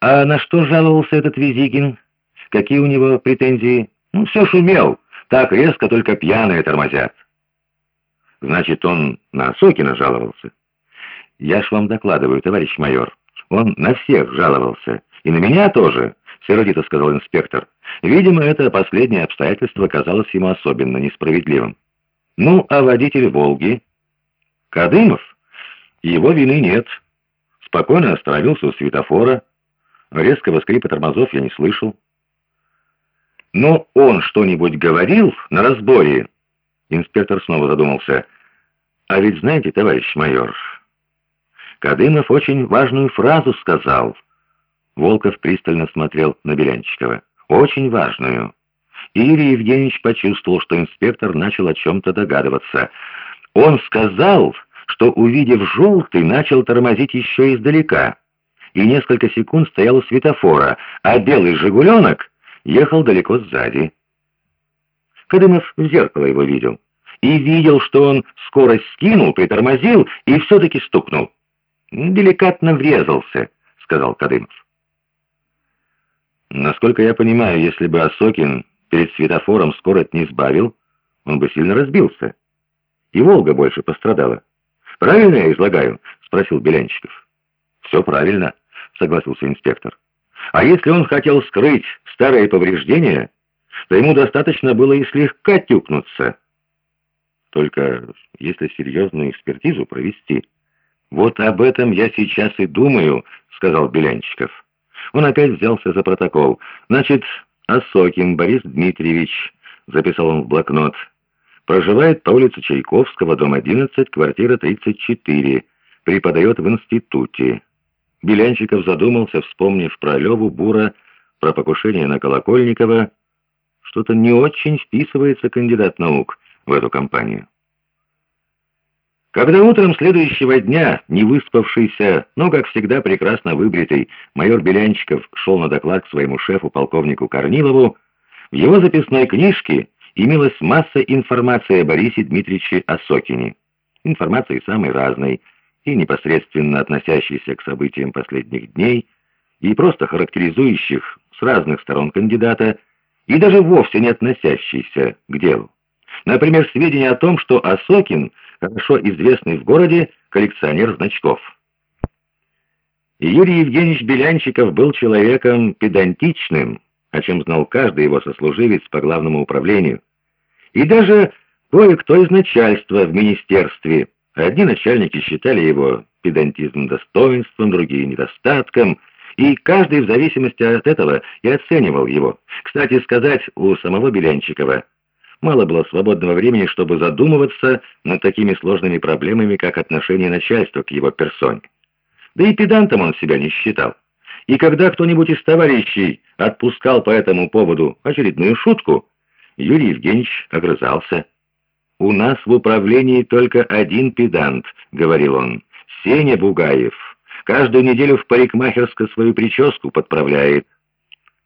А на что жаловался этот Визигин? Какие у него претензии? Ну, все шумел. Так резко только пьяные тормозят. Значит, он на Сокина жаловался? Я ж вам докладываю, товарищ майор. Он на всех жаловался. И на меня тоже, сердито сказал инспектор. Видимо, это последнее обстоятельство казалось ему особенно несправедливым. Ну, а водитель «Волги»? Кадымов? Его вины нет. Спокойно остановился у светофора. Резкого скрипа тормозов я не слышал. Но он что-нибудь говорил на разборе? Инспектор снова задумался. А ведь знаете, товарищ майор, Кадымов очень важную фразу сказал. Волков пристально смотрел на Белянчикова. Очень важную. И Юрий Евгеньевич почувствовал, что инспектор начал о чем-то догадываться. Он сказал, что, увидев желтый, начал тормозить еще издалека. И несколько секунд стоял у светофора, а белый «Жигуленок» ехал далеко сзади. Кадымов в зеркало его видел. И видел, что он скорость скинул, притормозил и все-таки стукнул. «Деликатно врезался», — сказал Кадымов. Насколько я понимаю, если бы Осокин перед светофором скорость не сбавил, он бы сильно разбился. И Волга больше пострадала. «Правильно я излагаю?» — спросил Белянчиков. «Все правильно», — согласился инспектор. «А если он хотел скрыть старые повреждения, то ему достаточно было и слегка тюкнуться. Только если серьезную экспертизу провести...» «Вот об этом я сейчас и думаю», — сказал Белянчиков. Он опять взялся за протокол. «Значит, Осокин Борис Дмитриевич», — записал он в блокнот, «проживает по улице Чайковского, дом 11, квартира 34, преподает в институте». Белянчиков задумался, вспомнив про Леву Бура, про покушение на Колокольникова. Что-то не очень вписывается кандидат наук в эту компанию. Когда утром следующего дня, не выспавшийся, но, как всегда, прекрасно выбритый, майор Белянчиков шел на доклад к своему шефу, полковнику Корнилову, в его записной книжке имелась масса информации о Борисе Дмитриевиче Осокине. Информации самой разной, и непосредственно относящейся к событиям последних дней, и просто характеризующих с разных сторон кандидата, и даже вовсе не относящейся к делу. Например, сведения о том, что Осокин – хорошо известный в городе коллекционер значков. Юрий Евгеньевич Белянчиков был человеком педантичным, о чем знал каждый его сослуживец по главному управлению. И даже кое-кто из начальства в министерстве. Одни начальники считали его педантизм достоинством, другие недостатком, и каждый в зависимости от этого и оценивал его. Кстати сказать, у самого Белянчикова Мало было свободного времени, чтобы задумываться над такими сложными проблемами, как отношение начальства к его персоне. Да и педантом он себя не считал. И когда кто-нибудь из товарищей отпускал по этому поводу очередную шутку, Юрий Евгеньевич огрызался. «У нас в управлении только один педант», — говорил он, — «Сеня Бугаев. Каждую неделю в парикмахерско свою прическу подправляет».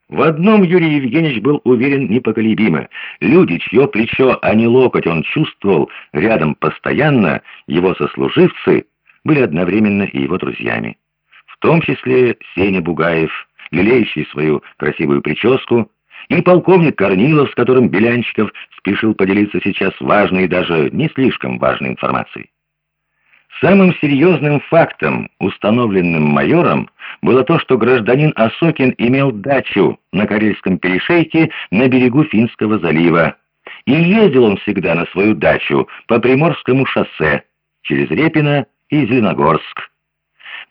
В одном Юрий Евгеньевич был уверен непоколебимо. Люди, чье плечо, а не локоть он чувствовал рядом постоянно, его сослуживцы, были одновременно и его друзьями. В том числе Сеня Бугаев, лелеющий свою красивую прическу, и полковник Корнилов, с которым Белянчиков спешил поделиться сейчас важной и даже не слишком важной информацией. Самым серьезным фактом, установленным майором, было то, что гражданин Осокин имел дачу на Карельском перешейке на берегу Финского залива. И ездил он всегда на свою дачу по Приморскому шоссе, через Репино и Зеленогорск.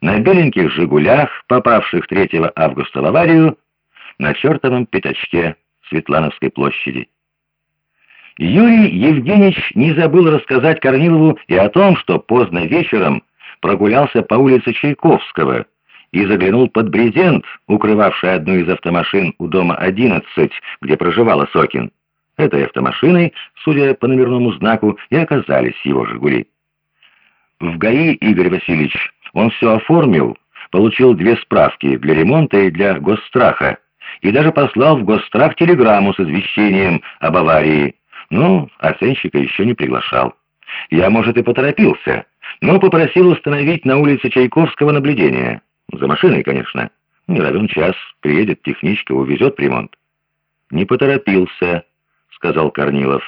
На беленьких «Жигулях», попавших 3 августа в аварию, на чертовом пятачке Светлановской площади. Юрий Евгеньевич не забыл рассказать Корнилову и о том, что поздно вечером прогулялся по улице Чайковского и заглянул под брезент, укрывавший одну из автомашин у дома 11, где проживала Сокин. Этой автомашиной, судя по номерному знаку, и оказались его «Жигули». В ГАИ Игорь Васильевич он все оформил, получил две справки для ремонта и для госстраха, и даже послал в госстрах телеграмму с извещением об аварии, ну, оценщика еще не приглашал. Я, может, и поторопился, но попросил установить на улице Чайковского наблюдение. За машиной, конечно. Не равен час, приедет техничка, увезет ремонт. «Не поторопился», — сказал Корнилов.